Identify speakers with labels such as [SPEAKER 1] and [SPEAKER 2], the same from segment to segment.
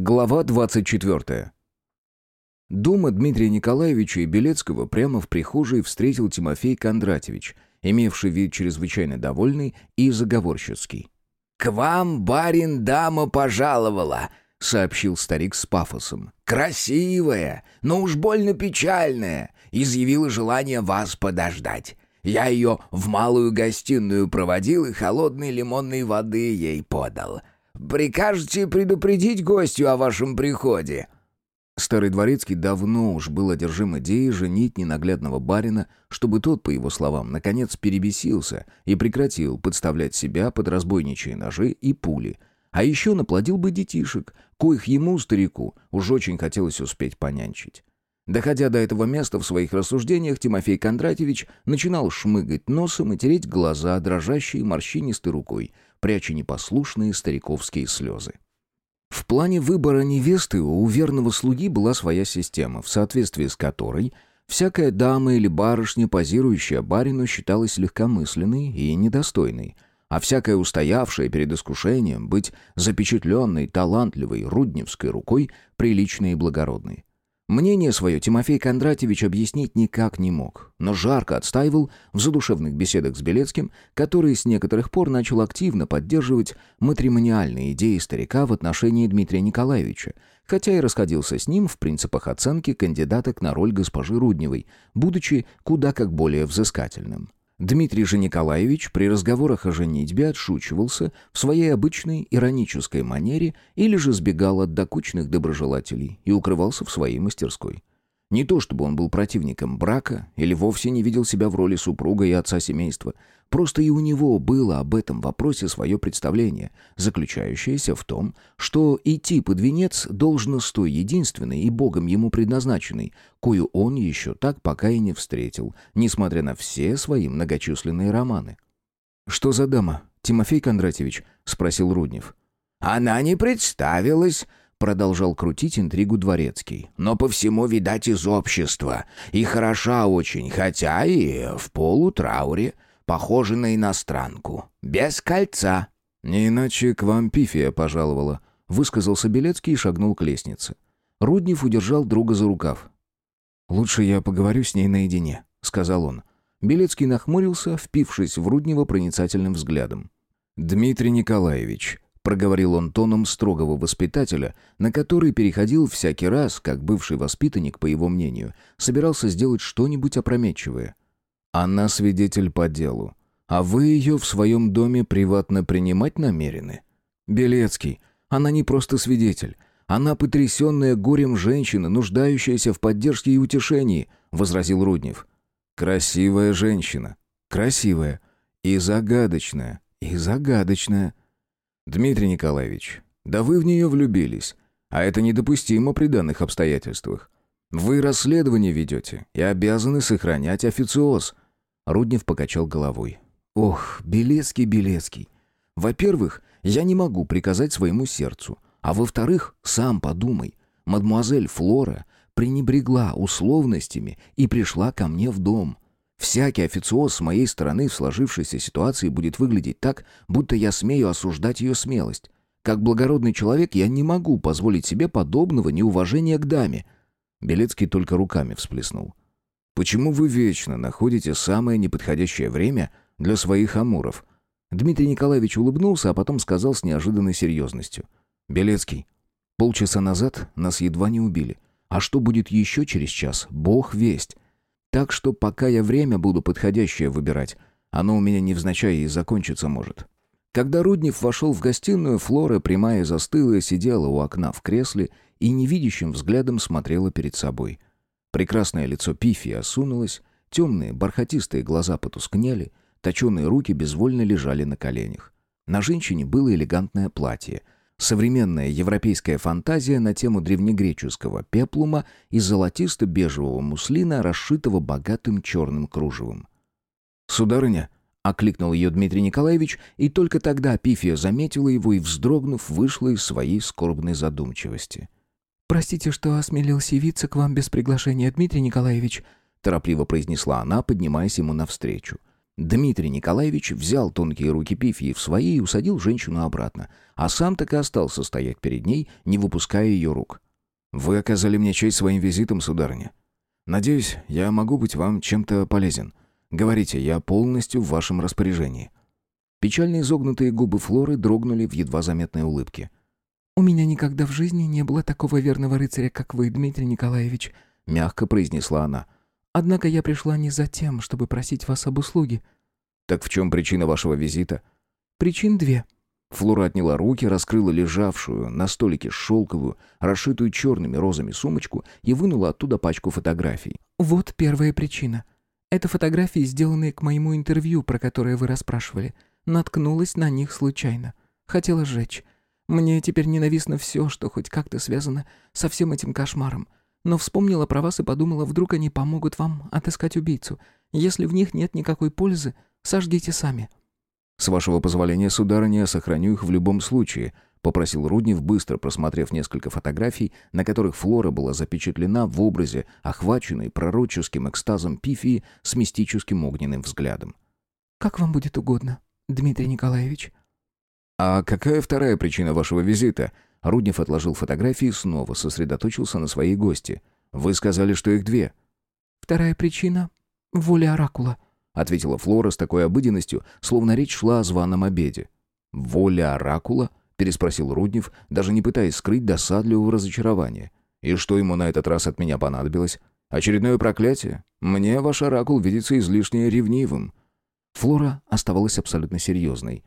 [SPEAKER 1] Глава 24. Дома Дмитрия Николаевича и Белецкого прямо в прихожей встретил Тимофей Кондратьевич, имевший вид чрезвычайно довольный и заговорщицкий.
[SPEAKER 2] «К вам, барин, дама пожаловала», —
[SPEAKER 1] сообщил старик с пафосом.
[SPEAKER 2] «Красивая, но уж больно печальная. Изъявила желание вас подождать. Я ее в малую гостиную проводил и холодной лимонной воды ей подал. Прикажете предупредить гостю о вашем приходе?»
[SPEAKER 1] Старый дворецкий давно уж был одержим идеей женить ненаглядного барина, чтобы тот, по его словам, наконец перебесился и прекратил подставлять себя под разбойничьи ножи и пули. А еще наплодил бы детишек, коих ему, старику, уж очень хотелось успеть понянчить. Доходя до этого места в своих рассуждениях, Тимофей Кондратьевич начинал шмыгать носом и тереть глаза, дрожащей морщинистой рукой, пряча непослушные стариковские слезы. В плане выбора невесты у верного слуги была своя система, в соответствии с которой всякая дама или барышня, позирующая барину, считалась легкомысленной и недостойной, а всякая устоявшая перед искушением быть запечатленной, талантливой, рудневской рукой, приличной и благородной. Мнение свое Тимофей Кондратьевич объяснить никак не мог, но жарко отстаивал в задушевных беседах с Белецким, который с некоторых пор начал активно поддерживать матримониальные идеи старика в отношении Дмитрия Николаевича, хотя и расходился с ним в принципах оценки кандидаток на роль госпожи Рудневой, будучи куда как более взыскательным. Дмитрий же Николаевич при разговорах о женитьбе отшучивался в своей обычной иронической манере или же сбегал от докучных доброжелателей и укрывался в своей мастерской. Не то чтобы он был противником брака или вовсе не видел себя в роли супруга и отца семейства, просто и у него было об этом вопросе свое представление, заключающееся в том, что идти под венец должно с той единственной и Богом ему предназначенной, кою он еще так пока и не встретил, несмотря на все свои многочисленные романы. «Что за дама, Тимофей Кондратьевич?» — спросил Руднев.
[SPEAKER 2] «Она не представилась», Продолжал крутить интригу дворецкий. «Но по всему, видать, из общества. И хороша очень, хотя и в полутрауре. Похожа на иностранку. Без кольца».
[SPEAKER 1] «Не иначе к вам пифия пожаловала», — высказался Белецкий и шагнул к лестнице. Руднев удержал друга за рукав. «Лучше я поговорю с ней наедине», — сказал он. Белецкий нахмурился, впившись в Руднева проницательным взглядом. «Дмитрий Николаевич, проговорил он тоном строгого воспитателя, на который переходил всякий раз, как бывший воспитанник, по его мнению, собирался сделать что-нибудь опрометчивое. «Она свидетель по делу. А вы ее в своем доме приватно принимать намерены?» «Белецкий, она не просто свидетель. Она потрясенная горем женщина, нуждающаяся в поддержке и утешении», — возразил Руднев. «Красивая женщина. Красивая. И загадочная. И загадочная. «Дмитрий Николаевич, да вы в нее влюбились, а это недопустимо при данных обстоятельствах. Вы расследование ведете и обязаны сохранять официоз». Руднев покачал головой. «Ох, Белецкий, Белецкий. Во-первых, я не могу приказать своему сердцу, а во-вторых, сам подумай. Мадмуазель Флора пренебрегла условностями и пришла ко мне в дом. Всякий официоз с моей стороны в сложившейся ситуации будет выглядеть так, будто я смею осуждать ее смелость. Как благородный человек я не могу позволить себе подобного неуважения к даме. Белецкий только руками всплеснул. Почему вы вечно находите самое неподходящее время для своих амуров? Дмитрий Николаевич улыбнулся, а потом сказал с неожиданной серьезностью. «Белецкий, полчаса назад нас едва не убили. А что будет еще через час? Бог весть. Так что пока я время буду подходящее выбирать, оно у меня невзначай и закончиться может. Когда Руднев вошел в гостиную, Флора, прямая и застылая, сидела у окна в кресле и невидящим взглядом смотрела перед собой. Прекрасное лицо Пифи осунулось, темные бархатистые глаза потускнели, точеные руки безвольно лежали на коленях. На женщине было элегантное платье — Современная европейская фантазия на тему древнегреческого пеплума из золотисто-бежевого муслина, расшитого богатым черным кружевом. «Сударыня», — окликнул ее Дмитрий Николаевич, и только тогда Пифия заметила его и, вздрогнув, вышла из своей скорбной задумчивости.
[SPEAKER 3] «Простите, что осмелился явиться к вам без приглашения, Дмитрий Николаевич», торопливо произнесла она, поднимаясь ему навстречу.
[SPEAKER 1] Дмитрий Николаевич взял тонкие руки Пифии в свои и усадил женщину обратно, а сам так и остался стоять перед ней, не выпуская ее рук. «Вы оказали мне честь своим визитом, сударыня. Надеюсь, я могу быть вам чем-то полезен. Говорите, я полностью в вашем распоряжении». Печально изогнутые губы Флоры дрогнули в едва заметной улыбке.
[SPEAKER 3] «У меня никогда в жизни не было такого верного рыцаря, как вы, Дмитрий Николаевич», —
[SPEAKER 1] мягко произнесла она.
[SPEAKER 3] Однако я пришла не за тем, чтобы просить вас об услуге».
[SPEAKER 1] «Так в чем причина вашего визита?»
[SPEAKER 3] «Причин две».
[SPEAKER 1] Флора отняла руки, раскрыла лежавшую на столике шелковую, расшитую черными розами сумочку и вынула оттуда пачку фотографий.
[SPEAKER 3] «Вот первая причина. Это фотографии, сделанные к моему интервью, про которое вы расспрашивали. Наткнулась на них случайно. Хотела сжечь. Мне теперь ненавистно все, что хоть как-то связано со всем этим кошмаром но вспомнила про вас и подумала, вдруг они помогут вам отыскать убийцу. Если в них нет никакой пользы, сожгите сами».
[SPEAKER 1] «С вашего позволения, сударыня, сохраню их в любом случае», — попросил Руднев, быстро просмотрев несколько фотографий, на которых Флора была запечатлена в образе, охваченной пророческим экстазом Пифии с мистическим огненным взглядом.
[SPEAKER 3] «Как вам будет угодно, Дмитрий Николаевич».
[SPEAKER 1] «А какая вторая причина вашего визита?» Руднев отложил фотографии и снова сосредоточился на своей гости. «Вы сказали, что их две».
[SPEAKER 3] «Вторая причина — воля Оракула», —
[SPEAKER 1] ответила Флора с такой обыденностью, словно речь шла о званом обеде. «Воля Оракула?» — переспросил Руднев, даже не пытаясь скрыть досадливого разочарования. «И что ему на этот раз от меня понадобилось? Очередное проклятие? Мне ваш Оракул видится излишне ревнивым». Флора оставалась абсолютно серьезной.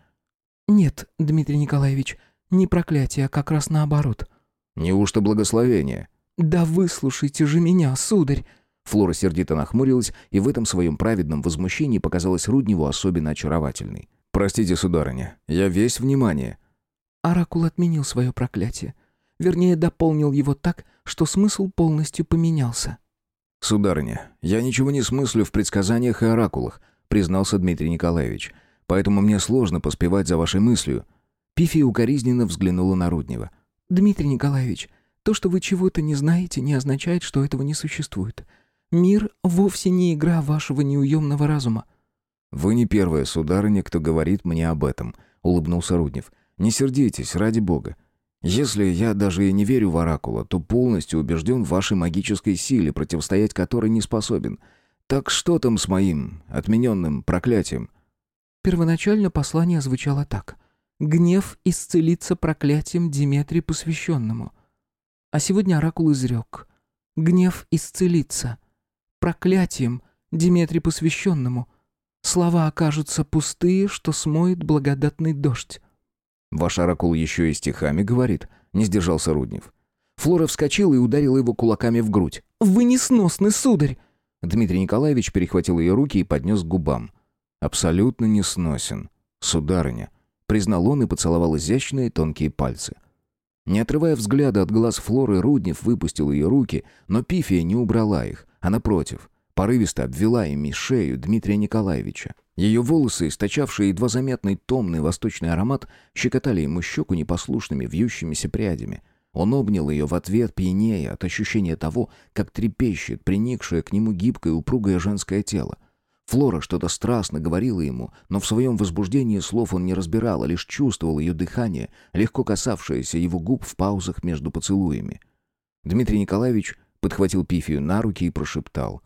[SPEAKER 3] «Нет, Дмитрий Николаевич», не проклятие, а как раз наоборот.
[SPEAKER 1] Неужто благословение?
[SPEAKER 3] Да выслушайте же меня, сударь.
[SPEAKER 1] Флора сердито нахмурилась и в этом своем праведном возмущении показалась Рудневу особенно очаровательной. «Простите, сударыня, я весь внимание».
[SPEAKER 3] Оракул отменил свое проклятие. Вернее, дополнил его так, что смысл полностью поменялся.
[SPEAKER 1] «Сударыня, я ничего не смыслю в предсказаниях и оракулах», признался Дмитрий Николаевич. «Поэтому мне сложно поспевать за вашей мыслью. Пифия укоризненно взглянула на Руднева.
[SPEAKER 3] «Дмитрий Николаевич, то, что вы чего-то не знаете, не означает, что этого не существует. Мир вовсе не игра вашего неуемного разума».
[SPEAKER 1] «Вы не первая, сударыня, кто говорит мне об этом», — улыбнулся Руднев. «Не сердитесь, ради бога. Если я даже и не верю в Оракула, то полностью убежден в вашей магической силе, противостоять которой не способен. Так что там с моим отмененным проклятием?»
[SPEAKER 3] Первоначально послание звучало так. Гнев исцелится проклятием Диметрии посвященному. А сегодня оракул изрек. Гнев исцелится. Проклятием Диметрии посвященному. Слова окажутся пустые, что смоет благодатный дождь.
[SPEAKER 1] «Ваш оракул еще и стихами говорит», — не сдержался Руднев. Флора вскочила и ударила его кулаками в грудь.
[SPEAKER 3] «Вы несносный, сударь!»
[SPEAKER 1] Дмитрий Николаевич перехватил ее руки и поднес к губам. «Абсолютно несносен, сударыня», признал он и поцеловал изящные тонкие пальцы. Не отрывая взгляда от глаз Флоры, Руднев выпустил ее руки, но Пифия не убрала их, а напротив, порывисто обвела ими шею Дмитрия Николаевича. Ее волосы, источавшие едва заметный томный восточный аромат, щекотали ему щеку непослушными вьющимися прядями. Он обнял ее в ответ, пьянее от ощущения того, как трепещет приникшее к нему гибкое упругое женское тело. Флора что-то страстно говорила ему, но в своем возбуждении слов он не разбирал, а лишь чувствовал ее дыхание, легко касавшееся его губ в паузах между поцелуями. Дмитрий Николаевич подхватил Пифию на руки и прошептал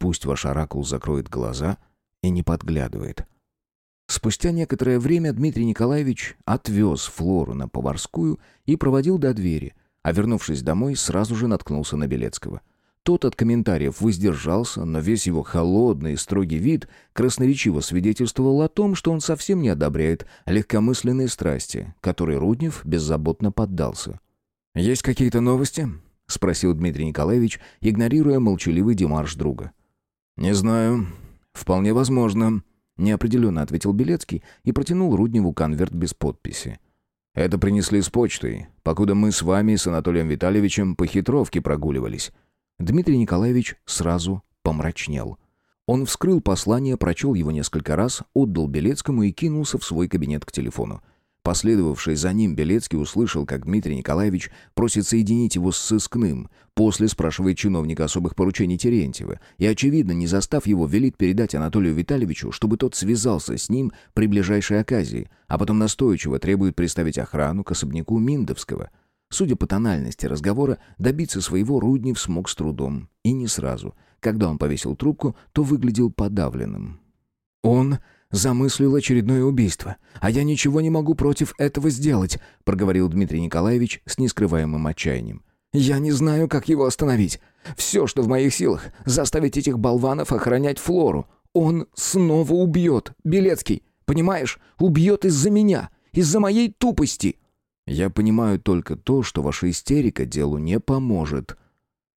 [SPEAKER 1] «Пусть ваш оракул закроет глаза и не подглядывает». Спустя некоторое время Дмитрий Николаевич отвез Флору на Поварскую и проводил до двери, а вернувшись домой, сразу же наткнулся на Белецкого – тот от комментариев воздержался, но весь его холодный и строгий вид красноречиво свидетельствовал о том, что он совсем не одобряет легкомысленные страсти, которой Руднев беззаботно поддался. «Есть какие-то новости?» — спросил Дмитрий Николаевич, игнорируя молчаливый демарш друга. «Не знаю. Вполне возможно», — неопределенно ответил Белецкий и протянул Рудневу конверт без подписи. «Это принесли с почтой, покуда мы с вами с Анатолием Витальевичем по хитровке прогуливались». Дмитрий Николаевич сразу помрачнел. Он вскрыл послание, прочел его несколько раз, отдал Белецкому и кинулся в свой кабинет к телефону. Последовавший за ним Белецкий услышал, как Дмитрий Николаевич просит соединить его с сыскным. После спрашивает чиновника особых поручений Терентьева. И, очевидно, не застав его, велит передать Анатолию Витальевичу, чтобы тот связался с ним при ближайшей оказии, а потом настойчиво требует представить охрану к особняку Миндовского. Судя по тональности разговора, добиться своего Руднев смог с трудом. И не сразу. Когда он повесил трубку, то выглядел подавленным. «Он замыслил очередное убийство, а я ничего не могу против этого сделать», проговорил Дмитрий Николаевич с нескрываемым отчаянием. «Я не знаю, как его остановить. Все, что в моих силах, заставить этих болванов охранять Флору. Он снова убьет, Белецкий. Понимаешь, убьет из-за меня, из-за моей тупости». «Я понимаю только то, что ваша истерика делу не поможет».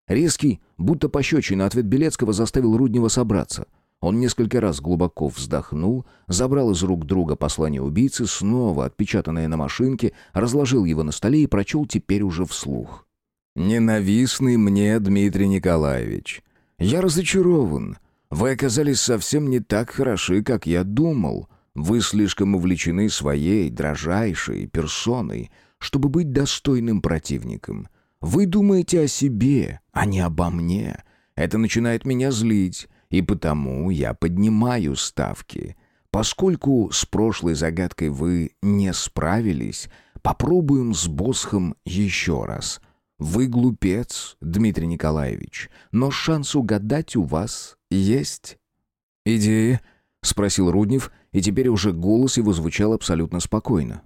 [SPEAKER 1] Резкий, будто пощечина ответ Белецкого заставил Руднева собраться – он несколько раз глубоко вздохнул, забрал из рук друга послание убийцы, снова отпечатанное на машинке, разложил его на столе и прочел теперь уже вслух. «Ненавистный мне Дмитрий Николаевич, я разочарован. Вы оказались совсем не так хороши, как я думал. Вы слишком увлечены своей дрожайшей персоной, чтобы быть достойным противником. Вы думаете о себе, а не обо мне. Это начинает меня злить» и потому я поднимаю ставки. Поскольку с прошлой загадкой вы не справились, попробуем с Босхом еще раз. Вы глупец, Дмитрий Николаевич, но шанс угадать у вас есть. «Идеи?» — спросил Руднев, и теперь уже голос его звучал абсолютно спокойно.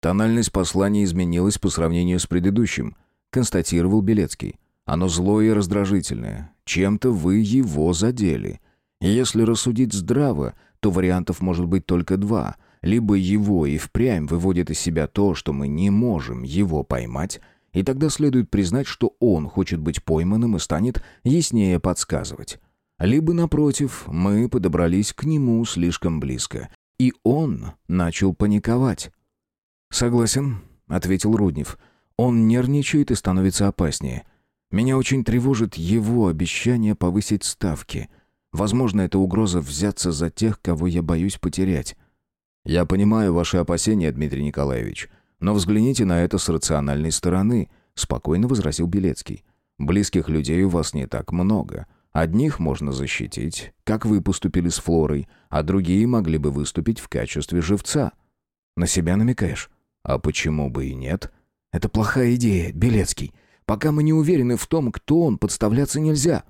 [SPEAKER 1] Тональность послания изменилась по сравнению с предыдущим, констатировал Белецкий. Оно злое и раздражительное. Чем-то вы его задели. Если рассудить здраво, то вариантов может быть только два. Либо его и впрямь выводит из себя то, что мы не можем его поймать, и тогда следует признать, что он хочет быть пойманным и станет яснее подсказывать. Либо, напротив, мы подобрались к нему слишком близко, и он начал паниковать. «Согласен», — ответил Руднев. «Он нервничает и становится опаснее». Меня очень тревожит его обещание повысить ставки. Возможно, это угроза взяться за тех, кого я боюсь потерять. Я понимаю ваши опасения, Дмитрий Николаевич, но взгляните на это с рациональной стороны, спокойно возразил Белецкий. Близких людей у вас не так много. Одних можно защитить, как вы поступили с Флорой, а другие могли бы выступить в качестве живца. На себя намекаешь? А почему бы и нет? Это плохая идея, Белецкий. Пока мы не уверены в том, кто он, подставляться нельзя.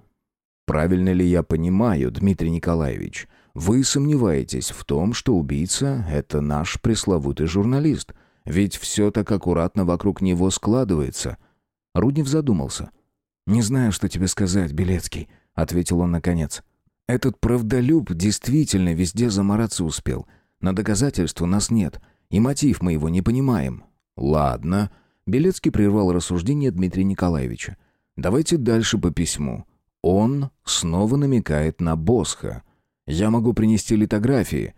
[SPEAKER 1] Правильно ли я понимаю, Дмитрий Николаевич, вы сомневаетесь в том, что убийца — это наш пресловутый журналист? Ведь все так аккуратно вокруг него складывается. Руднев задумался. «Не знаю, что тебе сказать, Белецкий», — ответил он наконец. «Этот правдолюб действительно везде замораться успел. На доказательства нас нет, и мотив мы его не понимаем». «Ладно», Белецкий прервал рассуждение Дмитрия Николаевича. «Давайте дальше по письму. Он снова намекает на Босха. Я могу принести литографии».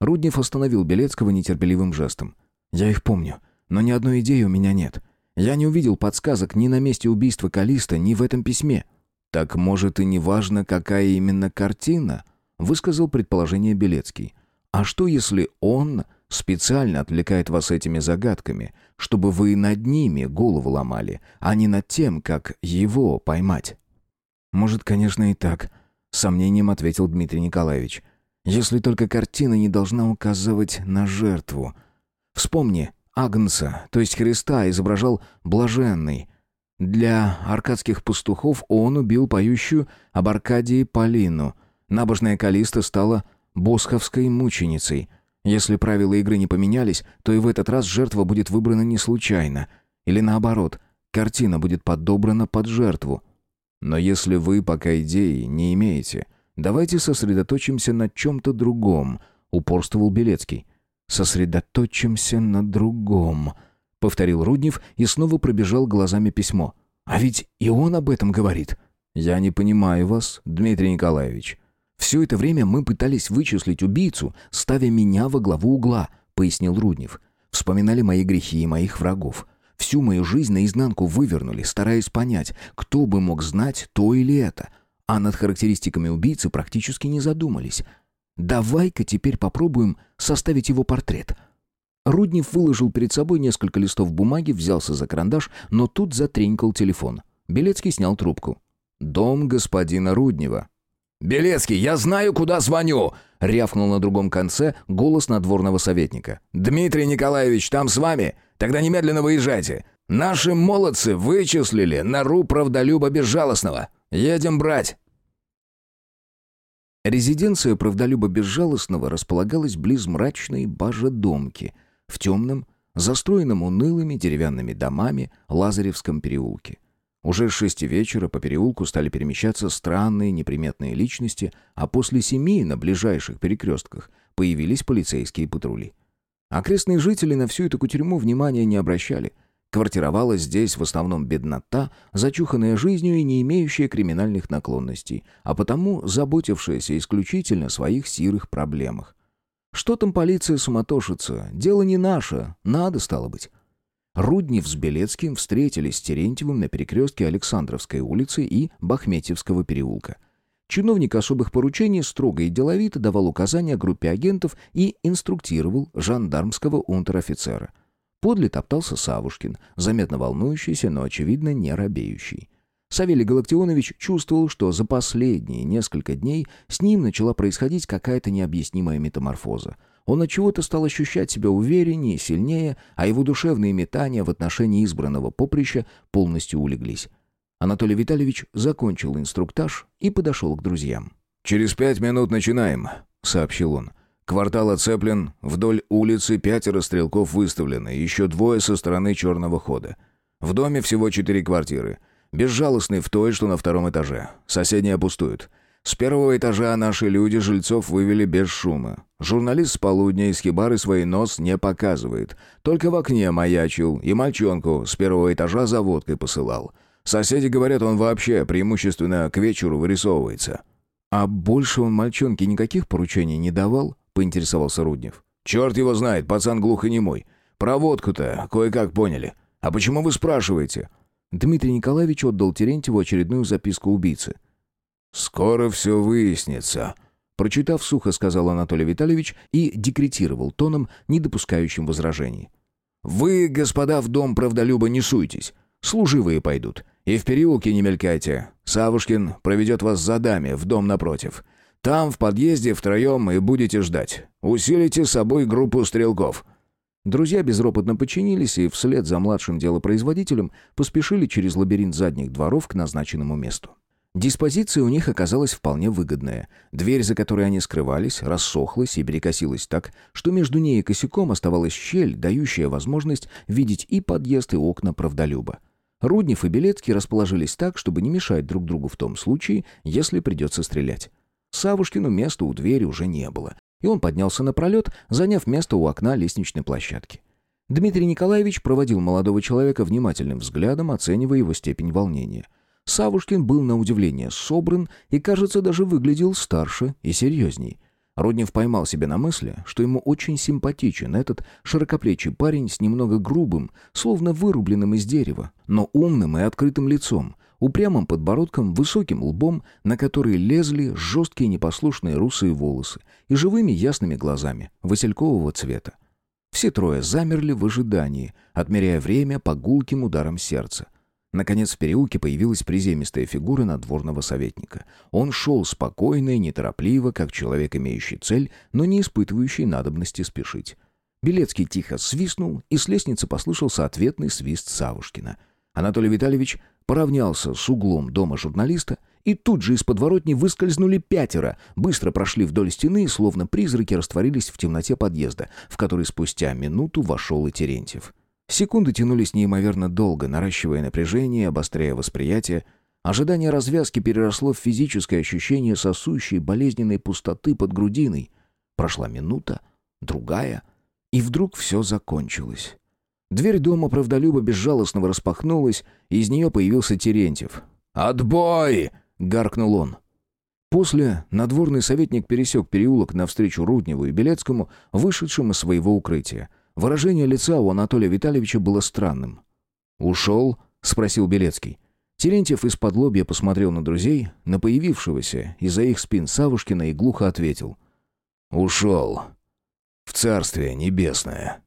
[SPEAKER 1] Руднев остановил Белецкого нетерпеливым жестом. «Я их помню, но ни одной идеи у меня нет. Я не увидел подсказок ни на месте убийства Калиста, ни в этом письме». «Так, может, и не важно, какая именно картина?» — высказал предположение Белецкий. «А что, если он специально отвлекает вас этими загадками, чтобы вы над ними голову ломали, а не над тем, как его поймать. Может, конечно, и так, сомнением ответил Дмитрий Николаевич. Если только картина не должна указывать на жертву. Вспомни, Агнца, то есть Христа, изображал блаженный. Для аркадских пастухов он убил поющую об Аркадии Полину. Набожная Калиста стала босховской мученицей — если правила игры не поменялись, то и в этот раз жертва будет выбрана не случайно. Или наоборот, картина будет подобрана под жертву. Но если вы пока идеи не имеете, давайте сосредоточимся на чем-то другом, упорствовал Белецкий. Сосредоточимся на другом, повторил Руднев и снова пробежал глазами письмо. А ведь и он об этом говорит. Я не понимаю вас, Дмитрий Николаевич. «Все это время мы пытались вычислить убийцу, ставя меня во главу угла», — пояснил Руднев. «Вспоминали мои грехи и моих врагов. Всю мою жизнь наизнанку вывернули, стараясь понять, кто бы мог знать то или это. А над характеристиками убийцы практически не задумались. Давай-ка теперь попробуем составить его портрет». Руднев выложил перед собой несколько листов бумаги, взялся за карандаш, но тут затренькал телефон. Белецкий снял трубку. «Дом господина Руднева».
[SPEAKER 2] «Белецкий, я знаю, куда звоню!»
[SPEAKER 1] — рявкнул на другом конце голос надворного советника.
[SPEAKER 2] «Дмитрий Николаевич там с вами? Тогда немедленно выезжайте. Наши молодцы вычислили нору правдолюба безжалостного. Едем брать!»
[SPEAKER 1] Резиденция правдолюба безжалостного располагалась близ мрачной бажедомки в темном, застроенном унылыми деревянными домами Лазаревском переулке. Уже с шести вечера по переулку стали перемещаться странные неприметные личности, а после семи на ближайших перекрестках появились полицейские патрули. Окрестные жители на всю эту кутерьму внимания не обращали. Квартировала здесь в основном беднота, зачуханная жизнью и не имеющая криминальных наклонностей, а потому заботившаяся исключительно о своих сирых проблемах. Что там полиция суматошится? Дело не наше, надо стало быть. Руднев с Белецким встретились с Терентьевым на перекрестке Александровской улицы и Бахметьевского переулка. Чиновник особых поручений строго и деловито давал указания группе агентов и инструктировал жандармского унтер-офицера. Подле топтался Савушкин, заметно волнующийся, но, очевидно, не робеющий. Савелий Галактионович чувствовал, что за последние несколько дней с ним начала происходить какая-то необъяснимая метаморфоза — он от чего-то стал ощущать себя увереннее, сильнее, а его душевные метания в отношении избранного поприща полностью улеглись. Анатолий Витальевич закончил инструктаж и подошел к друзьям.
[SPEAKER 2] «Через пять минут начинаем», — сообщил он. «Квартал оцеплен, вдоль улицы пятеро стрелков выставлены, еще двое со стороны черного хода. В доме всего четыре квартиры. Безжалостный в той, что на втором этаже. Соседние пустуют. С первого этажа наши люди жильцов вывели без шума. Журналист с полудня из хибары свой нос не показывает. Только в окне маячил и мальчонку с первого этажа за водкой посылал. Соседи говорят, он вообще преимущественно к вечеру вырисовывается.
[SPEAKER 1] «А больше он мальчонке никаких поручений не давал?» — поинтересовался Руднев.
[SPEAKER 2] «Черт его знает, пацан глухонемой. Про водку-то кое-как поняли. А почему вы спрашиваете?»
[SPEAKER 1] Дмитрий Николаевич отдал Терентьеву очередную записку убийцы.
[SPEAKER 2] «Скоро все выяснится», — прочитав сухо, сказал Анатолий Витальевич и декретировал тоном, не допускающим возражений. «Вы, господа, в дом правдолюба не суйтесь. Служивые пойдут. И в переулке не мелькайте. Савушкин проведет вас за даме в дом напротив. Там, в подъезде, втроем и будете ждать. Усилите с собой группу стрелков».
[SPEAKER 1] Друзья безропотно подчинились и вслед за младшим делопроизводителем поспешили через лабиринт задних дворов к назначенному месту. Диспозиция у них оказалась вполне выгодная. Дверь, за которой они скрывались, рассохлась и перекосилась так, что между ней и косяком оставалась щель, дающая возможность видеть и подъезд, и окна правдолюба. Руднев и Белецкий расположились так, чтобы не мешать друг другу в том случае, если придется стрелять. Савушкину места у двери уже не было, и он поднялся на пролет, заняв место у окна лестничной площадки. Дмитрий Николаевич проводил молодого человека внимательным взглядом, оценивая его степень волнения — Савушкин был на удивление собран и, кажется, даже выглядел старше и серьезней. Руднев поймал себя на мысли, что ему очень симпатичен этот широкоплечий парень с немного грубым, словно вырубленным из дерева, но умным и открытым лицом, упрямым подбородком, высоким лбом, на который лезли жесткие непослушные русые волосы и живыми ясными глазами василькового цвета. Все трое замерли в ожидании, отмеряя время по гулким ударам сердца. Наконец в переулке появилась приземистая фигура надворного советника. Он шел спокойно и неторопливо, как человек, имеющий цель, но не испытывающий надобности спешить. Белецкий тихо свистнул, и с лестницы послышался ответный свист Савушкина. Анатолий Витальевич поравнялся с углом дома журналиста, и тут же из подворотни выскользнули пятеро, быстро прошли вдоль стены словно призраки, растворились в темноте подъезда, в который спустя минуту вошел и Терентьев. Секунды тянулись неимоверно долго, наращивая напряжение, обостряя восприятие. Ожидание развязки переросло в физическое ощущение сосущей болезненной пустоты под грудиной. Прошла минута, другая, и вдруг все закончилось. Дверь дома правдолюба безжалостно распахнулась, и из нее появился Терентьев.
[SPEAKER 2] «Отбой!» — гаркнул он.
[SPEAKER 1] После надворный советник пересек переулок навстречу Рудневу и Белецкому, вышедшим из своего укрытия — Выражение лица у Анатолия Витальевича было странным. «Ушел?» — спросил Белецкий. Терентьев из-под лобья посмотрел на друзей, на появившегося из-за их спин Савушкина и глухо ответил.
[SPEAKER 2] «Ушел. В царствие небесное».